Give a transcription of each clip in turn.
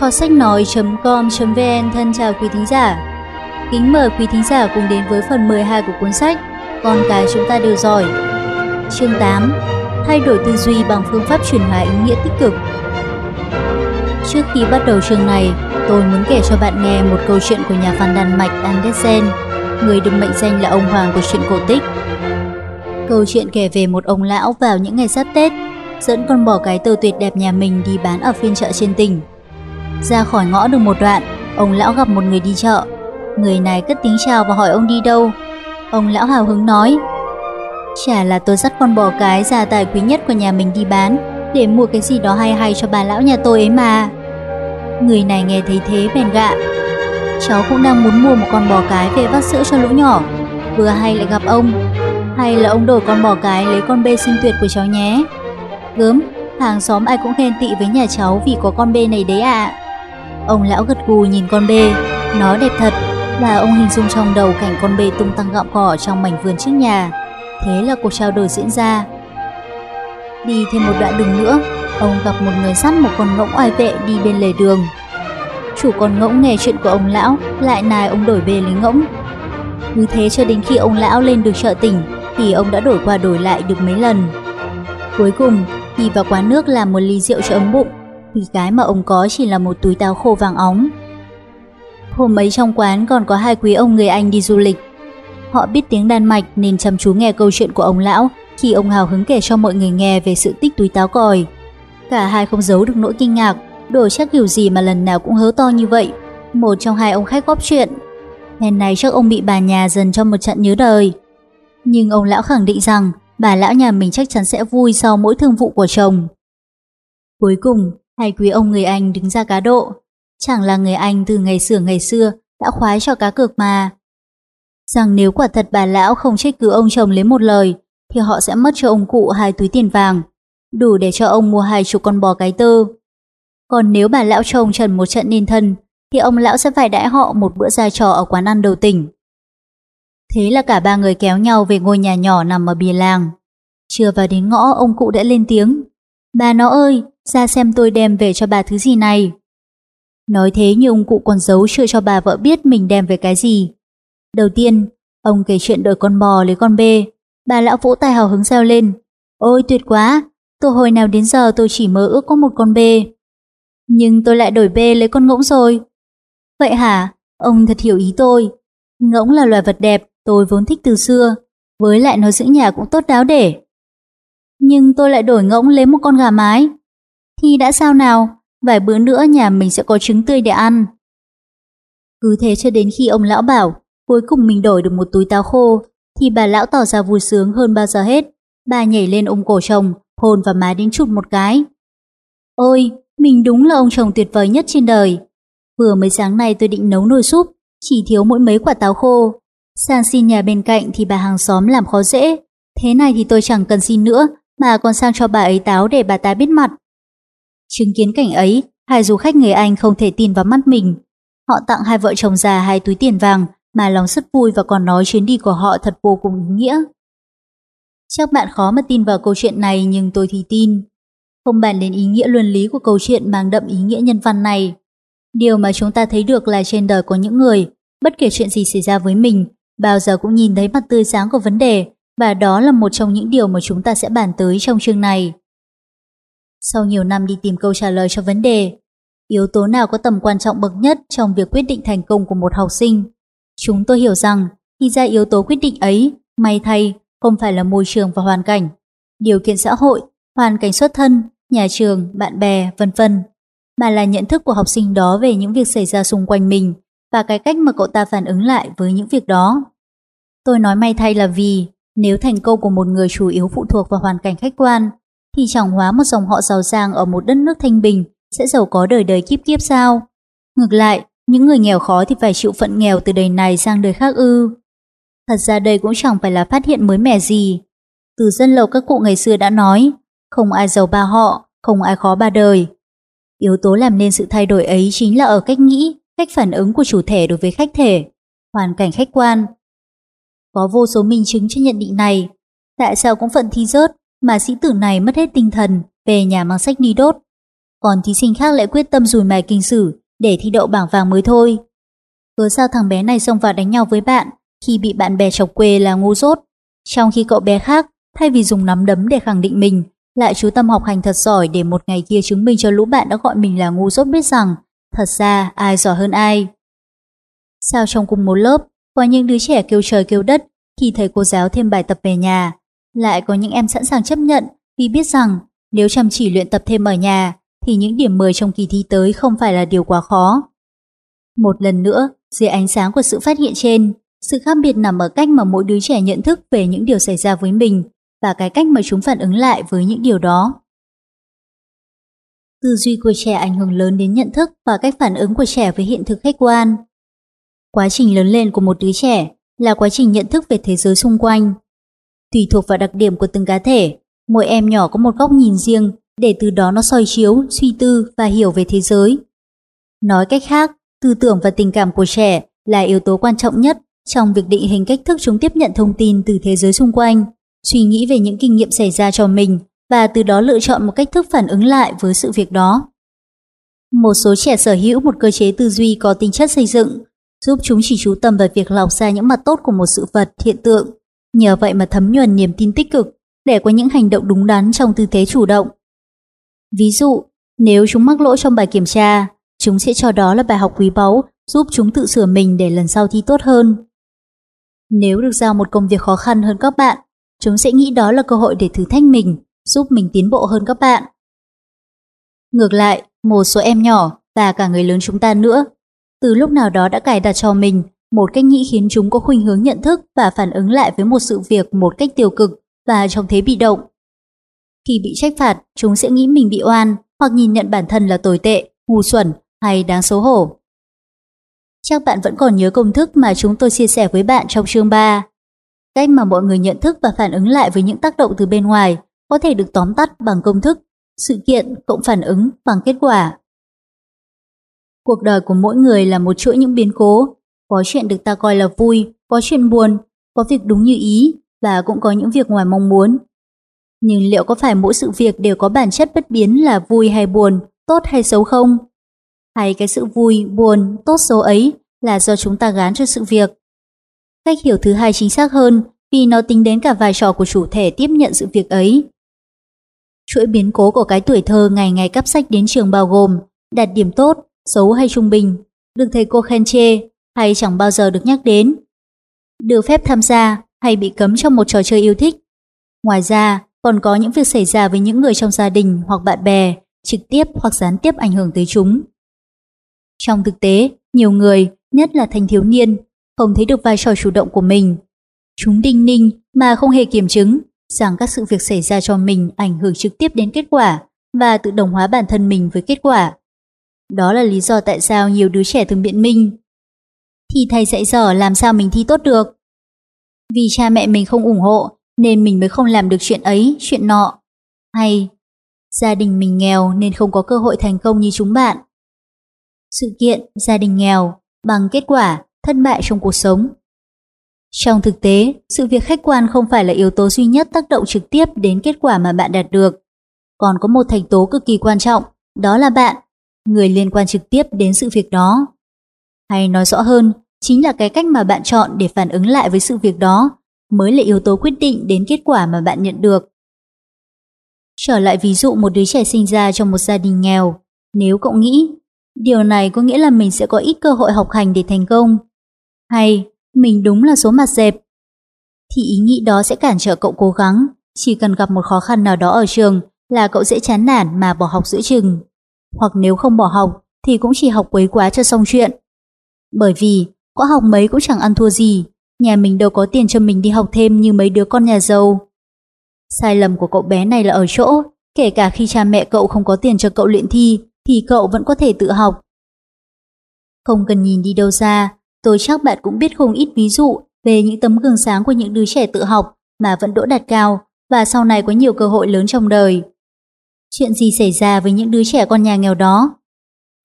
Kho sách nói.com.vn thân chào quý thính giả. Kính mời quý thính giả cùng đến với phần 12 của cuốn sách Con cái chúng ta đều giỏi. Chương 8 Thay đổi tư duy bằng phương pháp chuyển hóa ý nghĩa tích cực. Trước khi bắt đầu chương này, tôi muốn kể cho bạn nghe một câu chuyện của nhà văn Đan Mạch Andersen, người được mệnh danh là ông hoàng của truyện cổ tích. Câu chuyện kể về một ông lão vào những ngày sắp Tết, dẫn con bò cái tơ tuyệt đẹp nhà mình đi bán ở phiên chợ trên tỉnh. Ra khỏi ngõ được một đoạn, ông lão gặp một người đi chợ. Người này cất tiếng chào và hỏi ông đi đâu. Ông lão hào hứng nói, Chả là tôi dắt con bò cái gia tài quý nhất của nhà mình đi bán, để mua cái gì đó hay hay cho bà lão nhà tôi ấy mà. Người này nghe thấy thế bèn gạ. Cháu cũng đang muốn mua một con bò cái về vắt sữa cho lũ nhỏ, vừa hay lại gặp ông. Hay là ông đổi con bò cái lấy con bê xinh tuyệt của cháu nhé. Gớm, hàng xóm ai cũng khen tị với nhà cháu vì có con bê này đấy ạ. Ông lão gật gù nhìn con bê, nó đẹp thật, và ông hình dung trong đầu cảnh con bê tung tăng gặm cỏ trong mảnh vườn trước nhà. Thế là cuộc trao đổi diễn ra. Đi thêm một đoạn đường nữa, ông gặp một người sắt một con ngỗng oai vệ đi bên lề đường. Chủ con ngỗng nghe chuyện của ông lão, lại nài ông đổi bê lấy ngỗng. Cứ thế cho đến khi ông lão lên được chợ tỉnh, thì ông đã đổi qua đổi lại được mấy lần. Cuối cùng, đi vào quán nước làm một ly rượu cho ấm bụng, thì cái mà ông có chỉ là một túi táo khô vàng óng. Hôm ấy trong quán còn có hai quý ông người Anh đi du lịch. Họ biết tiếng Đan Mạch nên chăm chú nghe câu chuyện của ông lão khi ông hào hứng kể cho mọi người nghe về sự tích túi táo còi. Cả hai không giấu được nỗi kinh ngạc, đồ chắc kiểu gì mà lần nào cũng hớ to như vậy. Một trong hai ông khách góp chuyện. Lần này chắc ông bị bà nhà dần cho một trận nhớ đời. Nhưng ông lão khẳng định rằng bà lão nhà mình chắc chắn sẽ vui sau mỗi thương vụ của chồng. Cuối cùng, hai quý ông người Anh đứng ra cá độ. Chẳng là người Anh từ ngày xưa ngày xưa đã khoái cho cá cược mà. Rằng nếu quả thật bà lão không trách cứ ông chồng lấy một lời, thì họ sẽ mất cho ông cụ hai túi tiền vàng, đủ để cho ông mua hai chục con bò cái tơ. Còn nếu bà lão chồng trần một trận nên thân, thì ông lão sẽ phải đãi họ một bữa ra trò ở quán ăn đầu tỉnh. Thế là cả ba người kéo nhau về ngôi nhà nhỏ nằm ở bìa làng. Chưa vào đến ngõ ông cụ đã lên tiếng. Bà nó ơi, ra xem tôi đem về cho bà thứ gì này. Nói thế nhưng ông cụ còn giấu chưa cho bà vợ biết mình đem về cái gì. Đầu tiên, ông kể chuyện đổi con bò lấy con bê. Bà lão vỗ tay hào hứng reo lên. Ôi tuyệt quá, từ hồi nào đến giờ tôi chỉ mơ ước có một con bê. Nhưng tôi lại đổi bê lấy con ngỗng rồi. Vậy hả? Ông thật hiểu ý tôi. Ngỗng là loài vật đẹp, tôi vốn thích từ xưa. Với lại nó giữ nhà cũng tốt đáo để. Nhưng tôi lại đổi ngỗng lấy một con gà mái. Thì đã sao nào? Vài bữa nữa nhà mình sẽ có trứng tươi để ăn. Cứ thế cho đến khi ông lão bảo cuối cùng mình đổi được một túi táo khô thì bà lão tỏ ra vui sướng hơn bao giờ hết. Bà nhảy lên ôm cổ chồng, hôn và má đến chụt một cái. Ôi, mình đúng là ông chồng tuyệt vời nhất trên đời. Vừa mới sáng nay tôi định nấu nồi súp, chỉ thiếu mỗi mấy quả táo khô. Sang xin nhà bên cạnh thì bà hàng xóm làm khó dễ. Thế này thì tôi chẳng cần xin nữa, mà còn sang cho bà ấy táo để bà ta biết mặt. Chứng kiến cảnh ấy, hai du khách người Anh không thể tin vào mắt mình. Họ tặng hai vợ chồng già hai túi tiền vàng mà lòng rất vui và còn nói chuyến đi của họ thật vô cùng ý nghĩa. Chắc bạn khó mà tin vào câu chuyện này nhưng tôi thì tin. Không bàn đến ý nghĩa luân lý của câu chuyện mang đậm ý nghĩa nhân văn này. Điều mà chúng ta thấy được là trên đời có những người, bất kể chuyện gì xảy ra với mình, bao giờ cũng nhìn thấy mặt tươi sáng của vấn đề và đó là một trong những điều mà chúng ta sẽ bàn tới trong chương này. Sau nhiều năm đi tìm câu trả lời cho vấn đề, yếu tố nào có tầm quan trọng bậc nhất trong việc quyết định thành công của một học sinh? Chúng tôi hiểu rằng, thì ra yếu tố quyết định ấy, may thay, không phải là môi trường và hoàn cảnh, điều kiện xã hội, hoàn cảnh xuất thân, nhà trường, bạn bè, vân vân, mà là nhận thức của học sinh đó về những việc xảy ra xung quanh mình và cái cách mà cậu ta phản ứng lại với những việc đó. Tôi nói may thay là vì nếu thành công của một người chủ yếu phụ thuộc vào hoàn cảnh khách quan, thì chẳng hóa một dòng họ giàu sang ở một đất nước thanh bình sẽ giàu có đời đời kiếp kiếp sao? Ngược lại, những người nghèo khó thì phải chịu phận nghèo từ đời này sang đời khác ư. Thật ra đây cũng chẳng phải là phát hiện mới mẻ gì. Từ dân lầu các cụ ngày xưa đã nói, không ai giàu ba họ, không ai khó ba đời. Yếu tố làm nên sự thay đổi ấy chính là ở cách nghĩ, cách phản ứng của chủ thể đối với khách thể, hoàn cảnh khách quan. Có vô số minh chứng cho nhận định này. Tại sao cũng phận thi rớt mà sĩ tử này mất hết tinh thần về nhà mang sách đi đốt? còn thí sinh khác lại quyết tâm rùi mài kinh sử để thi đậu bảng vàng mới thôi. Cớ sao thằng bé này xông vào đánh nhau với bạn khi bị bạn bè chọc quê là ngu dốt, trong khi cậu bé khác thay vì dùng nắm đấm để khẳng định mình, lại chú tâm học hành thật giỏi để một ngày kia chứng minh cho lũ bạn đã gọi mình là ngu dốt biết rằng thật ra ai giỏi hơn ai. Sao trong cùng một lớp có những đứa trẻ kêu trời kêu đất khi thấy cô giáo thêm bài tập về nhà, lại có những em sẵn sàng chấp nhận vì biết rằng nếu chăm chỉ luyện tập thêm ở nhà thì những điểm 10 trong kỳ thi tới không phải là điều quá khó. Một lần nữa, dưới ánh sáng của sự phát hiện trên, sự khác biệt nằm ở cách mà mỗi đứa trẻ nhận thức về những điều xảy ra với mình và cái cách mà chúng phản ứng lại với những điều đó. Tư duy của trẻ ảnh hưởng lớn đến nhận thức và cách phản ứng của trẻ với hiện thực khách quan. Quá trình lớn lên của một đứa trẻ là quá trình nhận thức về thế giới xung quanh. Tùy thuộc vào đặc điểm của từng cá thể, mỗi em nhỏ có một góc nhìn riêng để từ đó nó soi chiếu, suy tư và hiểu về thế giới. Nói cách khác, tư tưởng và tình cảm của trẻ là yếu tố quan trọng nhất trong việc định hình cách thức chúng tiếp nhận thông tin từ thế giới xung quanh, suy nghĩ về những kinh nghiệm xảy ra cho mình và từ đó lựa chọn một cách thức phản ứng lại với sự việc đó. Một số trẻ sở hữu một cơ chế tư duy có tính chất xây dựng, giúp chúng chỉ chú tâm vào việc lọc ra những mặt tốt của một sự vật, hiện tượng. Nhờ vậy mà thấm nhuần niềm tin tích cực để có những hành động đúng đắn trong tư thế chủ động. Ví dụ, nếu chúng mắc lỗi trong bài kiểm tra, chúng sẽ cho đó là bài học quý báu giúp chúng tự sửa mình để lần sau thi tốt hơn. Nếu được giao một công việc khó khăn hơn các bạn, chúng sẽ nghĩ đó là cơ hội để thử thách mình, giúp mình tiến bộ hơn các bạn. Ngược lại, một số em nhỏ và cả người lớn chúng ta nữa, từ lúc nào đó đã cài đặt cho mình một cách nghĩ khiến chúng có khuynh hướng nhận thức và phản ứng lại với một sự việc một cách tiêu cực và trong thế bị động. Khi bị trách phạt, chúng sẽ nghĩ mình bị oan hoặc nhìn nhận bản thân là tồi tệ, ngu xuẩn hay đáng xấu hổ. Chắc bạn vẫn còn nhớ công thức mà chúng tôi chia sẻ với bạn trong chương 3. Cách mà mọi người nhận thức và phản ứng lại với những tác động từ bên ngoài có thể được tóm tắt bằng công thức, sự kiện cộng phản ứng bằng kết quả. Cuộc đời của mỗi người là một chuỗi những biến cố, có chuyện được ta coi là vui, có chuyện buồn, có việc đúng như ý và cũng có những việc ngoài mong muốn. Nhưng liệu có phải mỗi sự việc đều có bản chất bất biến là vui hay buồn, tốt hay xấu không? Hay cái sự vui, buồn, tốt xấu ấy là do chúng ta gán cho sự việc? Cách hiểu thứ hai chính xác hơn vì nó tính đến cả vai trò của chủ thể tiếp nhận sự việc ấy. Chuỗi biến cố của cái tuổi thơ ngày ngày cắp sách đến trường bao gồm đạt điểm tốt, xấu hay trung bình, được thầy cô khen chê hay chẳng bao giờ được nhắc đến, được phép tham gia hay bị cấm trong một trò chơi yêu thích. Ngoài ra, còn có những việc xảy ra với những người trong gia đình hoặc bạn bè, trực tiếp hoặc gián tiếp ảnh hưởng tới chúng. Trong thực tế, nhiều người, nhất là thanh thiếu niên, không thấy được vai trò chủ động của mình. Chúng đinh ninh mà không hề kiểm chứng rằng các sự việc xảy ra cho mình ảnh hưởng trực tiếp đến kết quả và tự đồng hóa bản thân mình với kết quả. Đó là lý do tại sao nhiều đứa trẻ thường biện minh. Thì thầy dạy dở làm sao mình thi tốt được? Vì cha mẹ mình không ủng hộ nên mình mới không làm được chuyện ấy, chuyện nọ. Hay gia đình mình nghèo nên không có cơ hội thành công như chúng bạn. Sự kiện gia đình nghèo bằng kết quả thất bại trong cuộc sống. Trong thực tế, sự việc khách quan không phải là yếu tố duy nhất tác động trực tiếp đến kết quả mà bạn đạt được. Còn có một thành tố cực kỳ quan trọng, đó là bạn, người liên quan trực tiếp đến sự việc đó. Hay nói rõ hơn, chính là cái cách mà bạn chọn để phản ứng lại với sự việc đó mới là yếu tố quyết định đến kết quả mà bạn nhận được. Trở lại ví dụ một đứa trẻ sinh ra trong một gia đình nghèo, nếu cậu nghĩ điều này có nghĩa là mình sẽ có ít cơ hội học hành để thành công, hay mình đúng là số mặt dẹp, thì ý nghĩ đó sẽ cản trở cậu cố gắng, chỉ cần gặp một khó khăn nào đó ở trường là cậu sẽ chán nản mà bỏ học giữa chừng. Hoặc nếu không bỏ học thì cũng chỉ học quấy quá cho xong chuyện. Bởi vì có học mấy cũng chẳng ăn thua gì, nhà mình đâu có tiền cho mình đi học thêm như mấy đứa con nhà giàu. Sai lầm của cậu bé này là ở chỗ, kể cả khi cha mẹ cậu không có tiền cho cậu luyện thi, thì cậu vẫn có thể tự học. Không cần nhìn đi đâu xa, tôi chắc bạn cũng biết không ít ví dụ về những tấm gương sáng của những đứa trẻ tự học mà vẫn đỗ đạt cao và sau này có nhiều cơ hội lớn trong đời. Chuyện gì xảy ra với những đứa trẻ con nhà nghèo đó?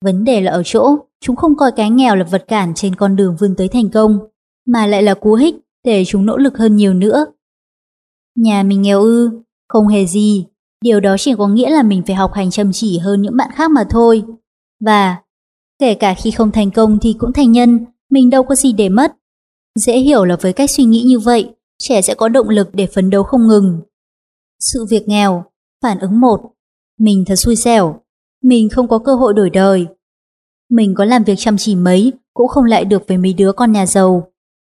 Vấn đề là ở chỗ, chúng không coi cái nghèo là vật cản trên con đường vươn tới thành công, mà lại là cú hích để chúng nỗ lực hơn nhiều nữa. Nhà mình nghèo ư, không hề gì, Điều đó chỉ có nghĩa là mình phải học hành chăm chỉ hơn những bạn khác mà thôi. Và kể cả khi không thành công thì cũng thành nhân, mình đâu có gì để mất. Dễ hiểu là với cách suy nghĩ như vậy, trẻ sẽ có động lực để phấn đấu không ngừng. Sự việc nghèo, phản ứng một, mình thật xui xẻo, mình không có cơ hội đổi đời. Mình có làm việc chăm chỉ mấy cũng không lại được với mấy đứa con nhà giàu.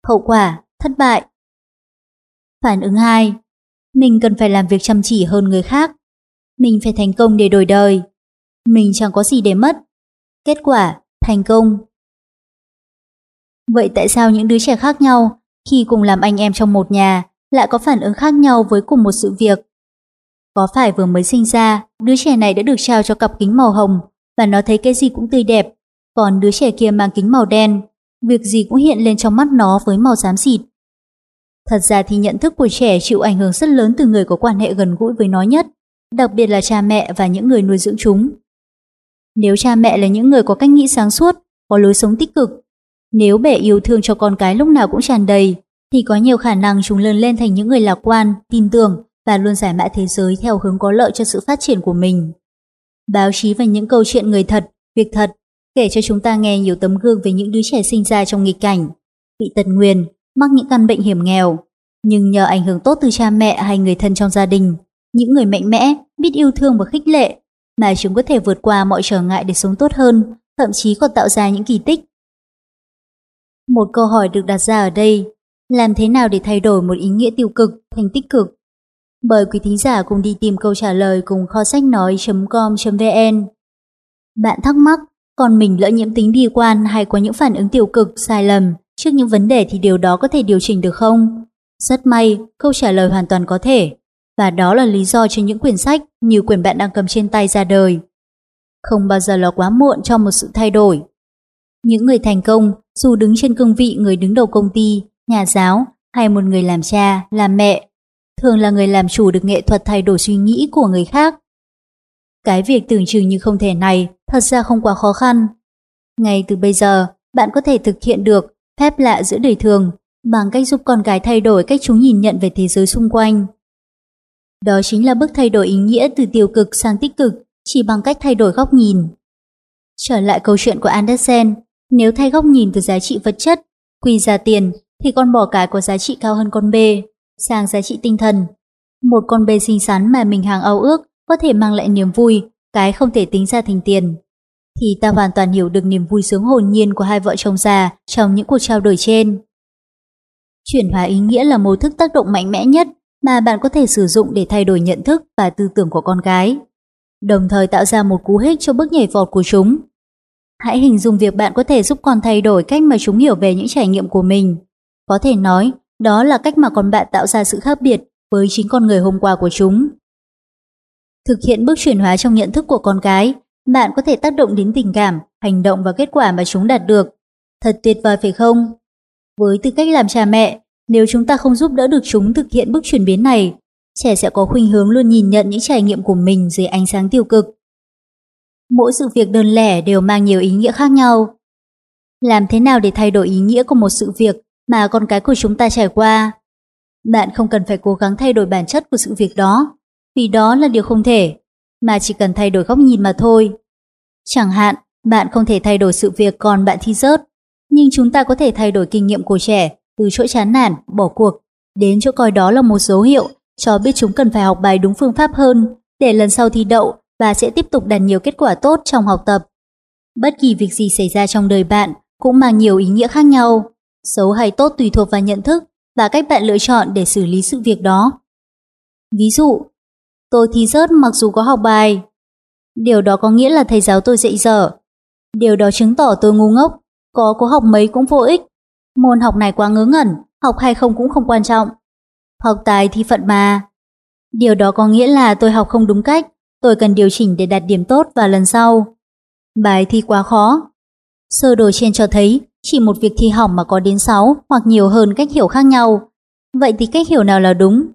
Hậu quả, thất bại. Phản ứng 2. Mình cần phải làm việc chăm chỉ hơn người khác. Mình phải thành công để đổi đời. Mình chẳng có gì để mất. Kết quả, thành công. Vậy tại sao những đứa trẻ khác nhau, khi cùng làm anh em trong một nhà, lại có phản ứng khác nhau với cùng một sự việc? Có phải vừa mới sinh ra, đứa trẻ này đã được trao cho cặp kính màu hồng và nó thấy cái gì cũng tươi đẹp, còn đứa trẻ kia mang kính màu đen, việc gì cũng hiện lên trong mắt nó với màu xám xịt. Thật ra thì nhận thức của trẻ chịu ảnh hưởng rất lớn từ người có quan hệ gần gũi với nó nhất, đặc biệt là cha mẹ và những người nuôi dưỡng chúng. Nếu cha mẹ là những người có cách nghĩ sáng suốt, có lối sống tích cực, nếu bể yêu thương cho con cái lúc nào cũng tràn đầy, thì có nhiều khả năng chúng lớn lên thành những người lạc quan, tin tưởng và luôn giải mã thế giới theo hướng có lợi cho sự phát triển của mình. Báo chí và những câu chuyện người thật, việc thật kể cho chúng ta nghe nhiều tấm gương về những đứa trẻ sinh ra trong nghịch cảnh, bị tật nguyền, mắc những căn bệnh hiểm nghèo, nhưng nhờ ảnh hưởng tốt từ cha mẹ hay người thân trong gia đình, những người mạnh mẽ, biết yêu thương và khích lệ, mà chúng có thể vượt qua mọi trở ngại để sống tốt hơn, thậm chí còn tạo ra những kỳ tích. Một câu hỏi được đặt ra ở đây, làm thế nào để thay đổi một ý nghĩa tiêu cực thành tích cực? Mời quý thính giả cùng đi tìm câu trả lời cùng kho sách nói.com.vn. Bạn thắc mắc, còn mình lỡ nhiễm tính bi quan hay có những phản ứng tiêu cực, sai lầm trước những vấn đề thì điều đó có thể điều chỉnh được không? Rất may, câu trả lời hoàn toàn có thể. Và đó là lý do cho những quyển sách như quyển bạn đang cầm trên tay ra đời. Không bao giờ là quá muộn cho một sự thay đổi. Những người thành công, dù đứng trên cương vị người đứng đầu công ty, nhà giáo hay một người làm cha, làm mẹ, thường là người làm chủ được nghệ thuật thay đổi suy nghĩ của người khác. Cái việc tưởng chừng như không thể này thật ra không quá khó khăn. Ngay từ bây giờ, bạn có thể thực hiện được phép lạ giữa đời thường bằng cách giúp con gái thay đổi cách chúng nhìn nhận về thế giới xung quanh. Đó chính là bước thay đổi ý nghĩa từ tiêu cực sang tích cực chỉ bằng cách thay đổi góc nhìn. Trở lại câu chuyện của Andersen, nếu thay góc nhìn từ giá trị vật chất, quy ra tiền, thì con bò cái có giá trị cao hơn con bê, sang giá trị tinh thần. Một con bê xinh xắn mà mình hàng ao ước có thể mang lại niềm vui, cái không thể tính ra thành tiền. Thì ta hoàn toàn hiểu được niềm vui sướng hồn nhiên của hai vợ chồng già trong những cuộc trao đổi trên. Chuyển hóa ý nghĩa là mô thức tác động mạnh mẽ nhất mà bạn có thể sử dụng để thay đổi nhận thức và tư tưởng của con gái, đồng thời tạo ra một cú hích cho bước nhảy vọt của chúng. Hãy hình dung việc bạn có thể giúp con thay đổi cách mà chúng hiểu về những trải nghiệm của mình. Có thể nói, đó là cách mà con bạn tạo ra sự khác biệt với chính con người hôm qua của chúng. Thực hiện bước chuyển hóa trong nhận thức của con cái, bạn có thể tác động đến tình cảm, hành động và kết quả mà chúng đạt được. Thật tuyệt vời phải không? Với tư cách làm cha mẹ, nếu chúng ta không giúp đỡ được chúng thực hiện bước chuyển biến này, trẻ sẽ có khuynh hướng luôn nhìn nhận những trải nghiệm của mình dưới ánh sáng tiêu cực. Mỗi sự việc đơn lẻ đều mang nhiều ý nghĩa khác nhau. Làm thế nào để thay đổi ý nghĩa của một sự việc mà con cái của chúng ta trải qua? Bạn không cần phải cố gắng thay đổi bản chất của sự việc đó, vì đó là điều không thể, mà chỉ cần thay đổi góc nhìn mà thôi. Chẳng hạn, bạn không thể thay đổi sự việc còn bạn thi rớt, nhưng chúng ta có thể thay đổi kinh nghiệm của trẻ từ chỗ chán nản, bỏ cuộc, đến chỗ coi đó là một dấu hiệu cho biết chúng cần phải học bài đúng phương pháp hơn để lần sau thi đậu và sẽ tiếp tục đạt nhiều kết quả tốt trong học tập. Bất kỳ việc gì xảy ra trong đời bạn cũng mang nhiều ý nghĩa khác nhau, xấu hay tốt tùy thuộc vào nhận thức và cách bạn lựa chọn để xử lý sự việc đó. Ví dụ, tôi thi rớt mặc dù có học bài. Điều đó có nghĩa là thầy giáo tôi dạy dở. Điều đó chứng tỏ tôi ngu ngốc, có cố học mấy cũng vô ích. Môn học này quá ngớ ngẩn, học hay không cũng không quan trọng. Học tài thì phận mà. Điều đó có nghĩa là tôi học không đúng cách, tôi cần điều chỉnh để đạt điểm tốt vào lần sau. Bài thi quá khó. Sơ đồ trên cho thấy chỉ một việc thi hỏng mà có đến 6 hoặc nhiều hơn cách hiểu khác nhau. Vậy thì cách hiểu nào là đúng?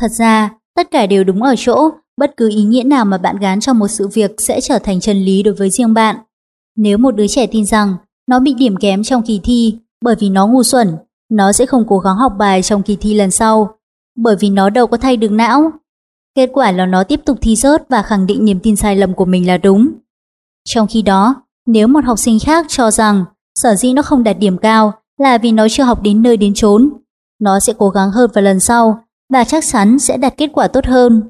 Thật ra, tất cả đều đúng ở chỗ, bất cứ ý nghĩa nào mà bạn gán cho một sự việc sẽ trở thành chân lý đối với riêng bạn. Nếu một đứa trẻ tin rằng nó bị điểm kém trong kỳ thi bởi vì nó ngu xuẩn, nó sẽ không cố gắng học bài trong kỳ thi lần sau, bởi vì nó đâu có thay được não. Kết quả là nó tiếp tục thi rớt và khẳng định niềm tin sai lầm của mình là đúng. Trong khi đó, nếu một học sinh khác cho rằng sở dĩ nó không đạt điểm cao là vì nó chưa học đến nơi đến chốn, nó sẽ cố gắng hơn vào lần sau và chắc chắn sẽ đạt kết quả tốt hơn.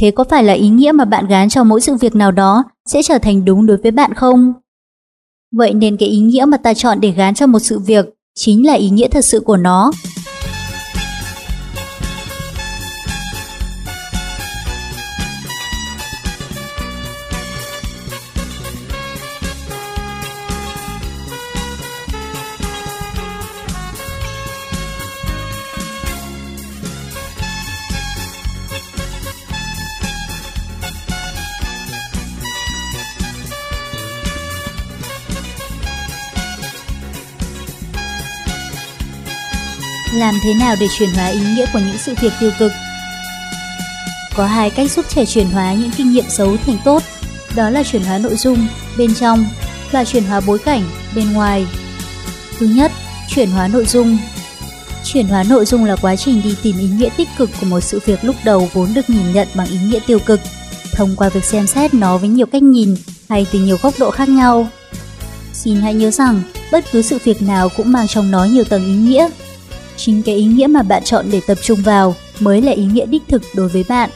Thế có phải là ý nghĩa mà bạn gán cho mỗi sự việc nào đó sẽ trở thành đúng đối với bạn không? Vậy nên cái ý nghĩa mà ta chọn để gán cho một sự việc chính là ý nghĩa thật sự của nó. Làm thế nào để chuyển hóa ý nghĩa của những sự việc tiêu cực? Có hai cách giúp trẻ chuyển hóa những kinh nghiệm xấu thành tốt, đó là chuyển hóa nội dung bên trong và chuyển hóa bối cảnh bên ngoài. Thứ nhất, chuyển hóa nội dung. Chuyển hóa nội dung là quá trình đi tìm ý nghĩa tích cực của một sự việc lúc đầu vốn được nhìn nhận bằng ý nghĩa tiêu cực, thông qua việc xem xét nó với nhiều cách nhìn hay từ nhiều góc độ khác nhau. Xin hãy nhớ rằng, bất cứ sự việc nào cũng mang trong nó nhiều tầng ý nghĩa Chính cái ý nghĩa mà bạn chọn để tập trung vào mới là ý nghĩa đích thực đối với bạn.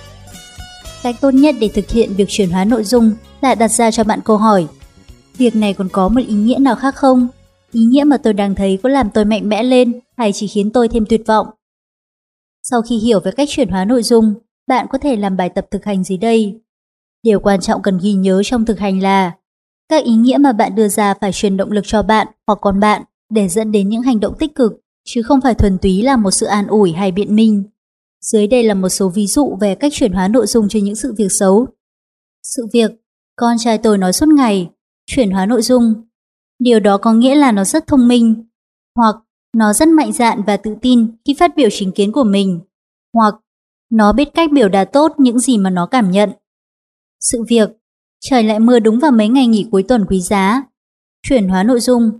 Cách tốt nhất để thực hiện việc chuyển hóa nội dung là đặt ra cho bạn câu hỏi. Việc này còn có một ý nghĩa nào khác không? Ý nghĩa mà tôi đang thấy có làm tôi mạnh mẽ lên hay chỉ khiến tôi thêm tuyệt vọng? Sau khi hiểu về cách chuyển hóa nội dung, bạn có thể làm bài tập thực hành dưới đây. Điều quan trọng cần ghi nhớ trong thực hành là các ý nghĩa mà bạn đưa ra phải truyền động lực cho bạn hoặc con bạn để dẫn đến những hành động tích cực chứ không phải thuần túy là một sự an ủi hay biện minh. Dưới đây là một số ví dụ về cách chuyển hóa nội dung cho những sự việc xấu. Sự việc, con trai tôi nói suốt ngày, chuyển hóa nội dung. Điều đó có nghĩa là nó rất thông minh, hoặc nó rất mạnh dạn và tự tin khi phát biểu chính kiến của mình, hoặc nó biết cách biểu đạt tốt những gì mà nó cảm nhận. Sự việc, trời lại mưa đúng vào mấy ngày nghỉ cuối tuần quý giá. Chuyển hóa nội dung,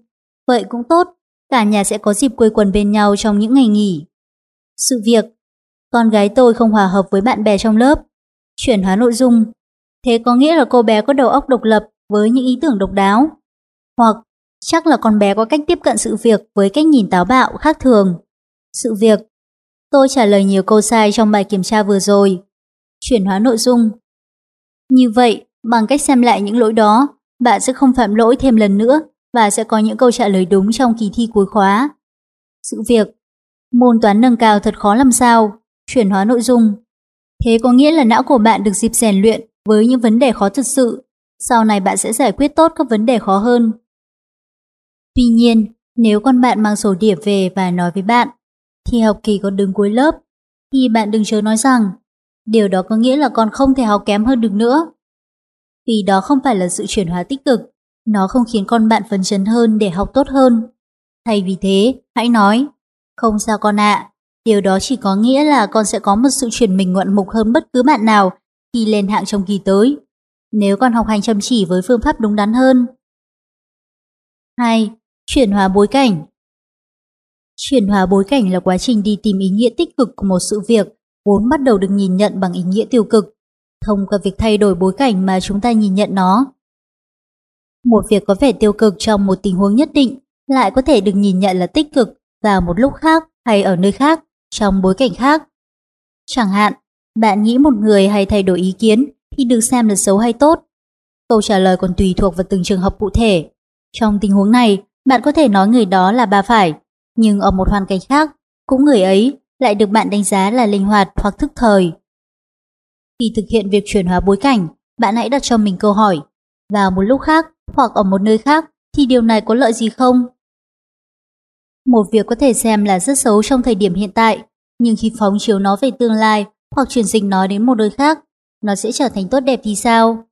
vậy cũng tốt, cả nhà sẽ có dịp quây quần bên nhau trong những ngày nghỉ. Sự việc, con gái tôi không hòa hợp với bạn bè trong lớp, chuyển hóa nội dung. Thế có nghĩa là cô bé có đầu óc độc lập với những ý tưởng độc đáo. Hoặc chắc là con bé có cách tiếp cận sự việc với cách nhìn táo bạo khác thường. Sự việc, tôi trả lời nhiều câu sai trong bài kiểm tra vừa rồi. Chuyển hóa nội dung. Như vậy, bằng cách xem lại những lỗi đó, bạn sẽ không phạm lỗi thêm lần nữa và sẽ có những câu trả lời đúng trong kỳ thi cuối khóa. Sự việc Môn toán nâng cao thật khó làm sao, chuyển hóa nội dung. Thế có nghĩa là não của bạn được dịp rèn luyện với những vấn đề khó thật sự, sau này bạn sẽ giải quyết tốt các vấn đề khó hơn. Tuy nhiên, nếu con bạn mang sổ điểm về và nói với bạn, thì học kỳ có đứng cuối lớp, thì bạn đừng chớ nói rằng, điều đó có nghĩa là con không thể học kém hơn được nữa. Vì đó không phải là sự chuyển hóa tích cực, nó không khiến con bạn phấn chấn hơn để học tốt hơn. Thay vì thế, hãy nói, không sao con ạ, điều đó chỉ có nghĩa là con sẽ có một sự chuyển mình ngoạn mục hơn bất cứ bạn nào khi lên hạng trong kỳ tới, nếu con học hành chăm chỉ với phương pháp đúng đắn hơn. 2. Chuyển hóa bối cảnh Chuyển hóa bối cảnh là quá trình đi tìm ý nghĩa tích cực của một sự việc vốn bắt đầu được nhìn nhận bằng ý nghĩa tiêu cực, thông qua việc thay đổi bối cảnh mà chúng ta nhìn nhận nó. Một việc có vẻ tiêu cực trong một tình huống nhất định lại có thể được nhìn nhận là tích cực vào một lúc khác hay ở nơi khác, trong bối cảnh khác. Chẳng hạn, bạn nghĩ một người hay thay đổi ý kiến thì được xem là xấu hay tốt. Câu trả lời còn tùy thuộc vào từng trường hợp cụ thể. Trong tình huống này, bạn có thể nói người đó là bà phải, nhưng ở một hoàn cảnh khác, cũng người ấy lại được bạn đánh giá là linh hoạt hoặc thức thời. Khi thực hiện việc chuyển hóa bối cảnh, bạn hãy đặt cho mình câu hỏi, vào một lúc khác, hoặc ở một nơi khác thì điều này có lợi gì không? Một việc có thể xem là rất xấu trong thời điểm hiện tại, nhưng khi phóng chiếu nó về tương lai hoặc chuyển dịch nó đến một nơi khác, nó sẽ trở thành tốt đẹp thì sao?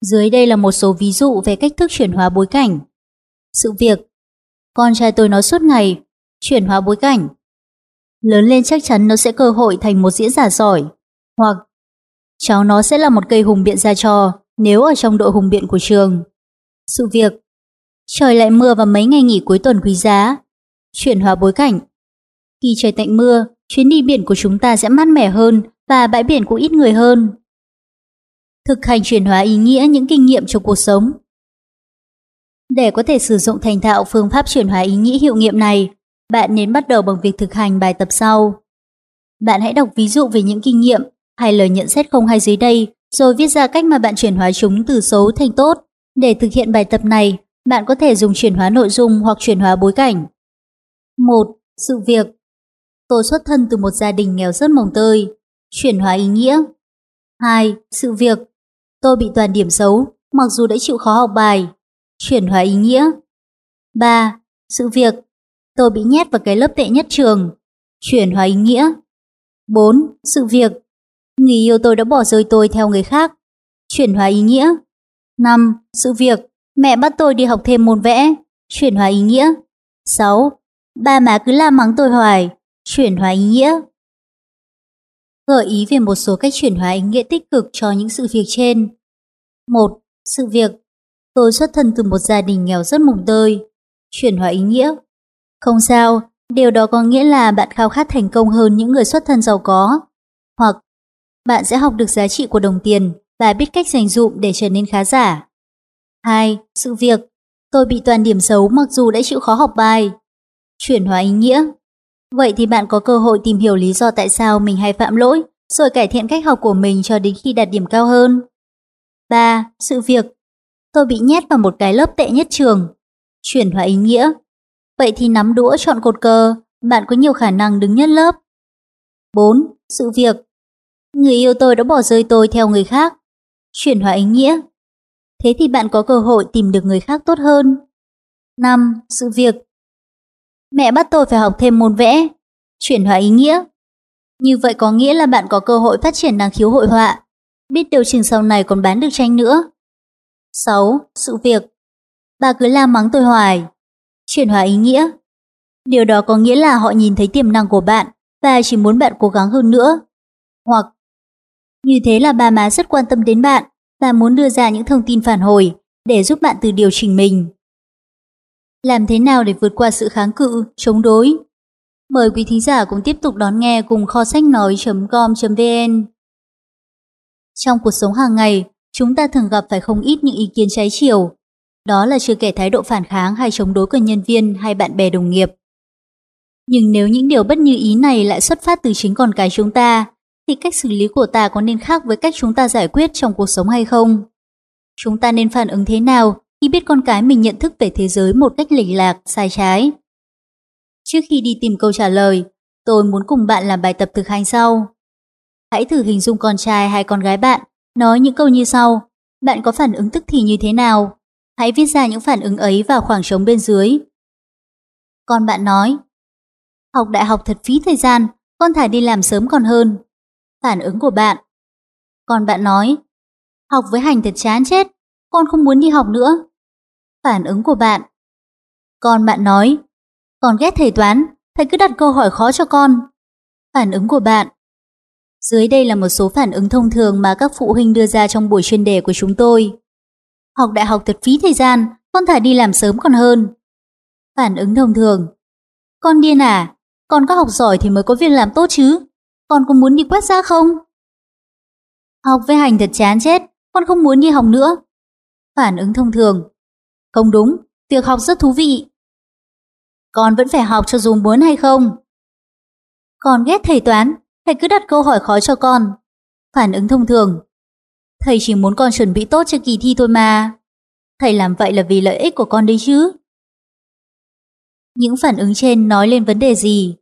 Dưới đây là một số ví dụ về cách thức chuyển hóa bối cảnh. Sự việc Con trai tôi nói suốt ngày, chuyển hóa bối cảnh. Lớn lên chắc chắn nó sẽ cơ hội thành một diễn giả giỏi, hoặc cháu nó sẽ là một cây hùng biện ra trò nếu ở trong đội hùng biện của trường. Sự việc Trời lại mưa vào mấy ngày nghỉ cuối tuần quý giá. Chuyển hóa bối cảnh Khi trời tạnh mưa, chuyến đi biển của chúng ta sẽ mát mẻ hơn và bãi biển cũng ít người hơn. Thực hành chuyển hóa ý nghĩa những kinh nghiệm trong cuộc sống. Để có thể sử dụng thành thạo phương pháp chuyển hóa ý nghĩa hiệu nghiệm này, bạn nên bắt đầu bằng việc thực hành bài tập sau. Bạn hãy đọc ví dụ về những kinh nghiệm hay lời nhận xét không hay dưới đây, rồi viết ra cách mà bạn chuyển hóa chúng từ xấu thành tốt. Để thực hiện bài tập này, bạn có thể dùng chuyển hóa nội dung hoặc chuyển hóa bối cảnh. 1. Sự việc Tôi xuất thân từ một gia đình nghèo rất mồng tơi. Chuyển hóa ý nghĩa 2. Sự việc Tôi bị toàn điểm xấu, mặc dù đã chịu khó học bài. Chuyển hóa ý nghĩa 3. Sự việc Tôi bị nhét vào cái lớp tệ nhất trường. Chuyển hóa ý nghĩa 4. Sự việc Người yêu tôi đã bỏ rơi tôi theo người khác. Chuyển hóa ý nghĩa 5. Sự việc Mẹ bắt tôi đi học thêm môn vẽ. Chuyển hóa ý nghĩa 6. Ba má cứ la mắng tôi hoài. Chuyển hóa ý nghĩa Gợi ý về một số cách chuyển hóa ý nghĩa tích cực cho những sự việc trên. 1. Sự việc Tôi xuất thân từ một gia đình nghèo rất mùng tơi. Chuyển hóa ý nghĩa Không sao, điều đó có nghĩa là bạn khao khát thành công hơn những người xuất thân giàu có. Hoặc bạn sẽ học được giá trị của đồng tiền và biết cách dành dụm để trở nên khá giả. 2. Sự việc Tôi bị toàn điểm xấu mặc dù đã chịu khó học bài. Chuyển hóa ý nghĩa Vậy thì bạn có cơ hội tìm hiểu lý do tại sao mình hay phạm lỗi, rồi cải thiện cách học của mình cho đến khi đạt điểm cao hơn. 3. Sự việc Tôi bị nhét vào một cái lớp tệ nhất trường. Chuyển hóa ý nghĩa Vậy thì nắm đũa chọn cột cờ, bạn có nhiều khả năng đứng nhất lớp. 4. Sự việc Người yêu tôi đã bỏ rơi tôi theo người khác. Chuyển hóa ý nghĩa Thế thì bạn có cơ hội tìm được người khác tốt hơn. 5. Sự việc Mẹ bắt tôi phải học thêm môn vẽ, chuyển hóa ý nghĩa. Như vậy có nghĩa là bạn có cơ hội phát triển năng khiếu hội họa, biết điều chỉnh sau này còn bán được tranh nữa. 6. Sự việc Bà cứ la mắng tôi hoài. Chuyển hóa ý nghĩa. Điều đó có nghĩa là họ nhìn thấy tiềm năng của bạn và chỉ muốn bạn cố gắng hơn nữa. Hoặc như thế là ba má rất quan tâm đến bạn và muốn đưa ra những thông tin phản hồi để giúp bạn từ điều chỉnh mình. Làm thế nào để vượt qua sự kháng cự, chống đối? Mời quý thính giả cùng tiếp tục đón nghe cùng kho sách nói.com.vn Trong cuộc sống hàng ngày, chúng ta thường gặp phải không ít những ý kiến trái chiều. Đó là chưa kể thái độ phản kháng hay chống đối của nhân viên hay bạn bè đồng nghiệp. Nhưng nếu những điều bất như ý này lại xuất phát từ chính con cái chúng ta, thì cách xử lý của ta có nên khác với cách chúng ta giải quyết trong cuộc sống hay không? Chúng ta nên phản ứng thế nào khi biết con cái mình nhận thức về thế giới một cách lệch lạc, sai trái. Trước khi đi tìm câu trả lời, tôi muốn cùng bạn làm bài tập thực hành sau. Hãy thử hình dung con trai hay con gái bạn nói những câu như sau. Bạn có phản ứng tức thì như thế nào? Hãy viết ra những phản ứng ấy vào khoảng trống bên dưới. Con bạn nói, học đại học thật phí thời gian, con thải đi làm sớm còn hơn. Phản ứng của bạn. Còn bạn nói, học với hành thật chán chết, con không muốn đi học nữa. Phản ứng của bạn. Còn bạn nói, con ghét thầy toán, thầy cứ đặt câu hỏi khó cho con. Phản ứng của bạn. Dưới đây là một số phản ứng thông thường mà các phụ huynh đưa ra trong buổi chuyên đề của chúng tôi. Học đại học thật phí thời gian, con thả đi làm sớm còn hơn. Phản ứng thông thường. Con điên à, con có học giỏi thì mới có việc làm tốt chứ. Con có muốn đi quét ra không? Học với hành thật chán chết, con không muốn đi học nữa. Phản ứng thông thường. Không đúng, việc học rất thú vị. Con vẫn phải học cho dù muốn hay không. Con ghét thầy toán, thầy cứ đặt câu hỏi khó cho con. Phản ứng thông thường. Thầy chỉ muốn con chuẩn bị tốt cho kỳ thi thôi mà. Thầy làm vậy là vì lợi ích của con đấy chứ. Những phản ứng trên nói lên vấn đề gì?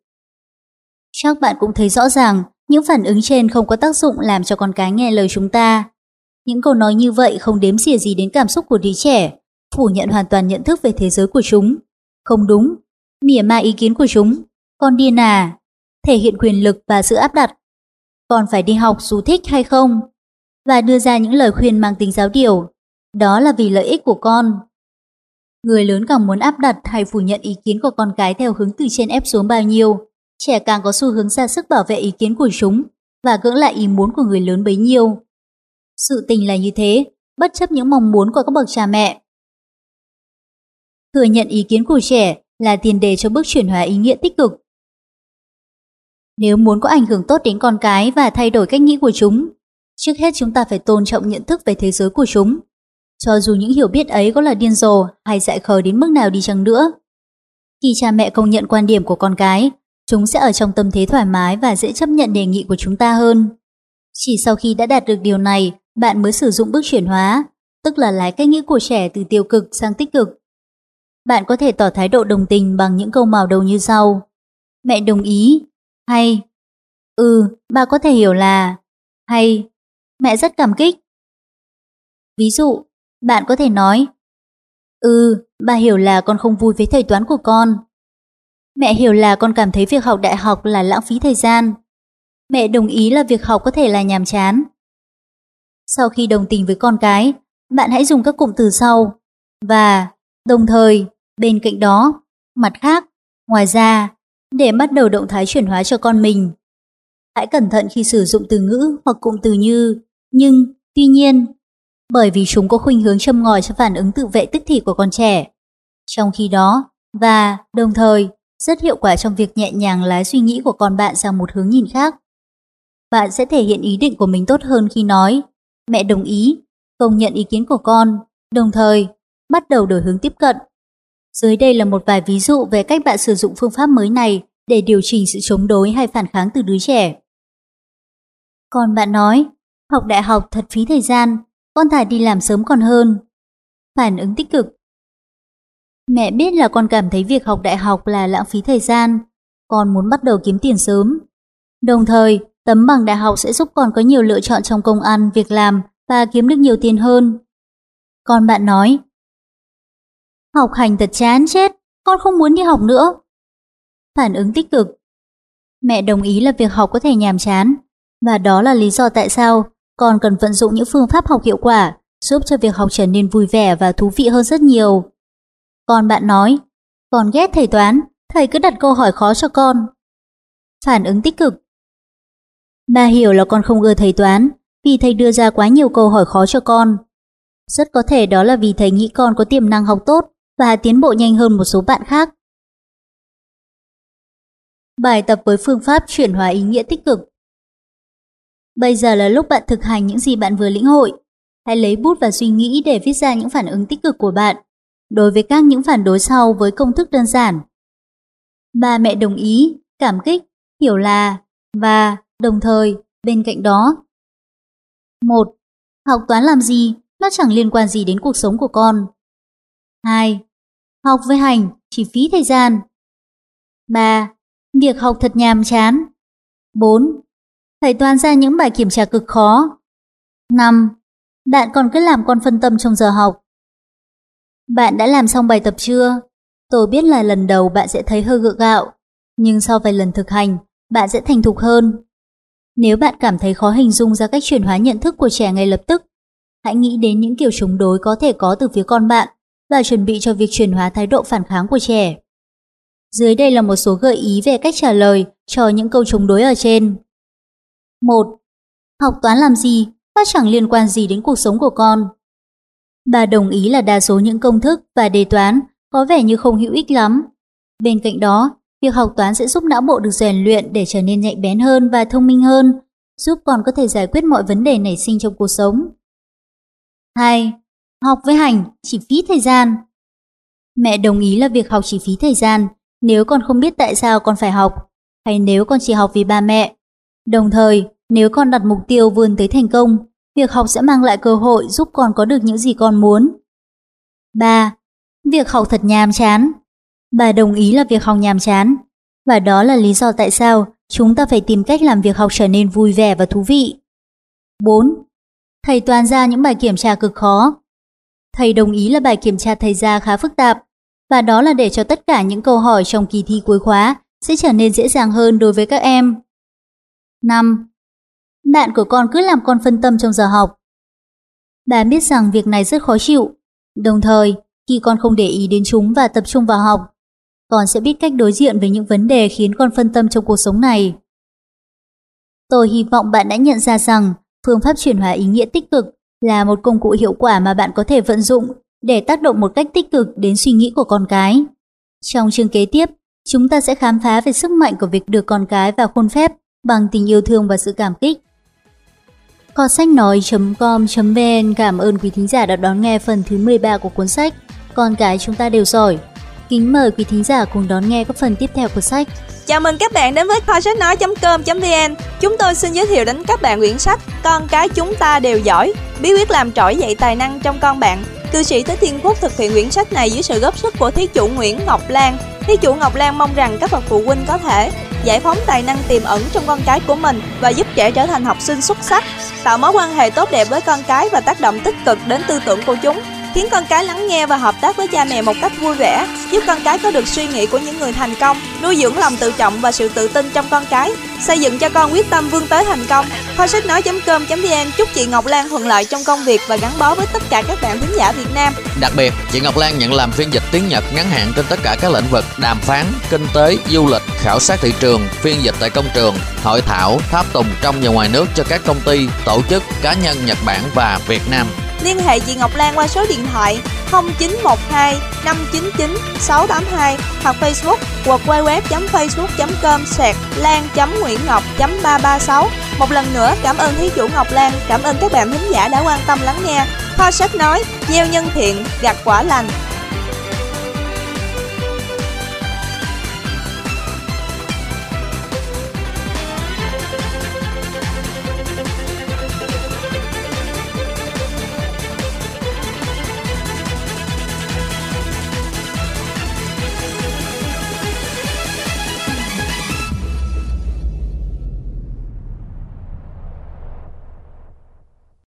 Chắc bạn cũng thấy rõ ràng những phản ứng trên không có tác dụng làm cho con cái nghe lời chúng ta. Những câu nói như vậy không đếm xỉa gì đến cảm xúc của đứa trẻ, phủ nhận hoàn toàn nhận thức về thế giới của chúng. Không đúng, mỉa mai ý kiến của chúng, con điên à, thể hiện quyền lực và sự áp đặt. Con phải đi học dù thích hay không, và đưa ra những lời khuyên mang tính giáo điều. Đó là vì lợi ích của con. Người lớn càng muốn áp đặt hay phủ nhận ý kiến của con cái theo hướng từ trên ép xuống bao nhiêu, trẻ càng có xu hướng ra sức bảo vệ ý kiến của chúng và cưỡng lại ý muốn của người lớn bấy nhiêu. Sự tình là như thế, bất chấp những mong muốn của các bậc cha mẹ. Thừa nhận ý kiến của trẻ là tiền đề cho bước chuyển hóa ý nghĩa tích cực. Nếu muốn có ảnh hưởng tốt đến con cái và thay đổi cách nghĩ của chúng, trước hết chúng ta phải tôn trọng nhận thức về thế giới của chúng. Cho dù những hiểu biết ấy có là điên rồ hay dại khờ đến mức nào đi chăng nữa. Khi cha mẹ công nhận quan điểm của con cái, chúng sẽ ở trong tâm thế thoải mái và dễ chấp nhận đề nghị của chúng ta hơn. Chỉ sau khi đã đạt được điều này, bạn mới sử dụng bước chuyển hóa, tức là lái cách nghĩ của trẻ từ tiêu cực sang tích cực. Bạn có thể tỏ thái độ đồng tình bằng những câu màu đầu như sau. Mẹ đồng ý, hay Ừ, bà có thể hiểu là Hay Mẹ rất cảm kích Ví dụ, bạn có thể nói Ừ, bà hiểu là con không vui với thầy toán của con. Mẹ hiểu là con cảm thấy việc học đại học là lãng phí thời gian. Mẹ đồng ý là việc học có thể là nhàm chán. Sau khi đồng tình với con cái, bạn hãy dùng các cụm từ sau và đồng thời, bên cạnh đó, mặt khác, ngoài ra, để bắt đầu động thái chuyển hóa cho con mình. Hãy cẩn thận khi sử dụng từ ngữ hoặc cụm từ như nhưng, tuy nhiên, bởi vì chúng có khuynh hướng châm ngòi cho phản ứng tự vệ tức thì của con trẻ. Trong khi đó, và đồng thời, rất hiệu quả trong việc nhẹ nhàng lái suy nghĩ của con bạn sang một hướng nhìn khác. Bạn sẽ thể hiện ý định của mình tốt hơn khi nói mẹ đồng ý, công nhận ý kiến của con, đồng thời bắt đầu đổi hướng tiếp cận. Dưới đây là một vài ví dụ về cách bạn sử dụng phương pháp mới này để điều chỉnh sự chống đối hay phản kháng từ đứa trẻ. Còn bạn nói, học đại học thật phí thời gian, con thà đi làm sớm còn hơn. Phản ứng tích cực Mẹ biết là con cảm thấy việc học đại học là lãng phí thời gian, con muốn bắt đầu kiếm tiền sớm. Đồng thời, tấm bằng đại học sẽ giúp con có nhiều lựa chọn trong công ăn, việc làm và kiếm được nhiều tiền hơn. Con bạn nói, học hành thật chán chết, con không muốn đi học nữa. Phản ứng tích cực Mẹ đồng ý là việc học có thể nhàm chán, và đó là lý do tại sao con cần vận dụng những phương pháp học hiệu quả giúp cho việc học trở nên vui vẻ và thú vị hơn rất nhiều. Còn bạn nói, con ghét thầy toán, thầy cứ đặt câu hỏi khó cho con. Phản ứng tích cực Bà hiểu là con không ưa thầy toán vì thầy đưa ra quá nhiều câu hỏi khó cho con. Rất có thể đó là vì thầy nghĩ con có tiềm năng học tốt và tiến bộ nhanh hơn một số bạn khác. Bài tập với phương pháp chuyển hóa ý nghĩa tích cực Bây giờ là lúc bạn thực hành những gì bạn vừa lĩnh hội. Hãy lấy bút và suy nghĩ để viết ra những phản ứng tích cực của bạn đối với các những phản đối sau với công thức đơn giản. Ba mẹ đồng ý, cảm kích, hiểu là và đồng thời bên cạnh đó. 1. Học toán làm gì? Nó chẳng liên quan gì đến cuộc sống của con. 2. Học với hành, chỉ phí thời gian. 3. Việc học thật nhàm chán. 4. Thầy toán ra những bài kiểm tra cực khó. 5. Bạn còn cứ làm con phân tâm trong giờ học. Bạn đã làm xong bài tập chưa? Tôi biết là lần đầu bạn sẽ thấy hơi gượng gạo, nhưng sau vài lần thực hành, bạn sẽ thành thục hơn. Nếu bạn cảm thấy khó hình dung ra cách chuyển hóa nhận thức của trẻ ngay lập tức, hãy nghĩ đến những kiểu chống đối có thể có từ phía con bạn và chuẩn bị cho việc chuyển hóa thái độ phản kháng của trẻ. Dưới đây là một số gợi ý về cách trả lời cho những câu chống đối ở trên. 1. Học toán làm gì? Nó chẳng liên quan gì đến cuộc sống của con. Bà đồng ý là đa số những công thức và đề toán có vẻ như không hữu ích lắm. Bên cạnh đó, việc học toán sẽ giúp não bộ được rèn luyện để trở nên nhạy bén hơn và thông minh hơn, giúp con có thể giải quyết mọi vấn đề nảy sinh trong cuộc sống. 2. Học với hành chỉ phí thời gian. Mẹ đồng ý là việc học chỉ phí thời gian nếu con không biết tại sao con phải học, hay nếu con chỉ học vì ba mẹ. Đồng thời, nếu con đặt mục tiêu vươn tới thành công, việc học sẽ mang lại cơ hội giúp con có được những gì con muốn. 3. Việc học thật nhàm chán. Bà đồng ý là việc học nhàm chán, và đó là lý do tại sao chúng ta phải tìm cách làm việc học trở nên vui vẻ và thú vị. 4. Thầy toàn ra những bài kiểm tra cực khó. Thầy đồng ý là bài kiểm tra thầy ra khá phức tạp, và đó là để cho tất cả những câu hỏi trong kỳ thi cuối khóa sẽ trở nên dễ dàng hơn đối với các em. 5. Bạn của con cứ làm con phân tâm trong giờ học. Bà biết rằng việc này rất khó chịu. Đồng thời, khi con không để ý đến chúng và tập trung vào học, con sẽ biết cách đối diện với những vấn đề khiến con phân tâm trong cuộc sống này. Tôi hy vọng bạn đã nhận ra rằng phương pháp chuyển hóa ý nghĩa tích cực là một công cụ hiệu quả mà bạn có thể vận dụng để tác động một cách tích cực đến suy nghĩ của con cái. Trong chương kế tiếp, Chúng ta sẽ khám phá về sức mạnh của việc đưa con cái vào khuôn phép bằng tình yêu thương và sự cảm kích. Còn sách nói.com.vn cảm ơn quý thính giả đã đón nghe phần thứ 13 của cuốn sách Con cái chúng ta đều giỏi. Kính mời quý thính giả cùng đón nghe các phần tiếp theo của sách. Chào mừng các bạn đến với kho sách nói.com.vn. Chúng tôi xin giới thiệu đến các bạn quyển sách Con cái chúng ta đều giỏi, bí quyết làm trỗi dậy tài năng trong con bạn. Cư sĩ Tế Thiên Quốc thực hiện quyển sách này dưới sự góp sức của thí chủ Nguyễn Ngọc Lan. Thí chủ Ngọc Lan mong rằng các bậc phụ huynh có thể giải phóng tài năng tiềm ẩn trong con cái của mình và giúp trẻ trở thành học sinh xuất sắc, tạo mối quan hệ tốt đẹp với con cái và tác động tích cực đến tư tưởng của chúng khiến con cái lắng nghe và hợp tác với cha mẹ một cách vui vẻ, giúp con cái có được suy nghĩ của những người thành công, nuôi dưỡng lòng tự trọng và sự tự tin trong con cái, xây dựng cho con quyết tâm vươn tới thành công. Kho sách nói.com.vn chúc chị Ngọc Lan thuận lợi trong công việc và gắn bó với tất cả các bạn thính giả Việt Nam. Đặc biệt, chị Ngọc Lan nhận làm phiên dịch tiếng Nhật ngắn hạn trên tất cả các lĩnh vực đàm phán, kinh tế, du lịch, khảo sát thị trường, phiên dịch tại công trường, hội thảo, tháp tùng trong và ngoài nước cho các công ty, tổ chức, cá nhân Nhật Bản và Việt Nam. Liên hệ chị Ngọc Lan qua số điện thoại 0912 599 682 hoặc Facebook www.facebook.com sạc lan.nguyễn ngọc.336 Một lần nữa cảm ơn thí chủ Ngọc Lan, cảm ơn các bạn thính giả đã quan tâm lắng nghe. Kho sách nói, gieo nhân thiện, gặt quả lành.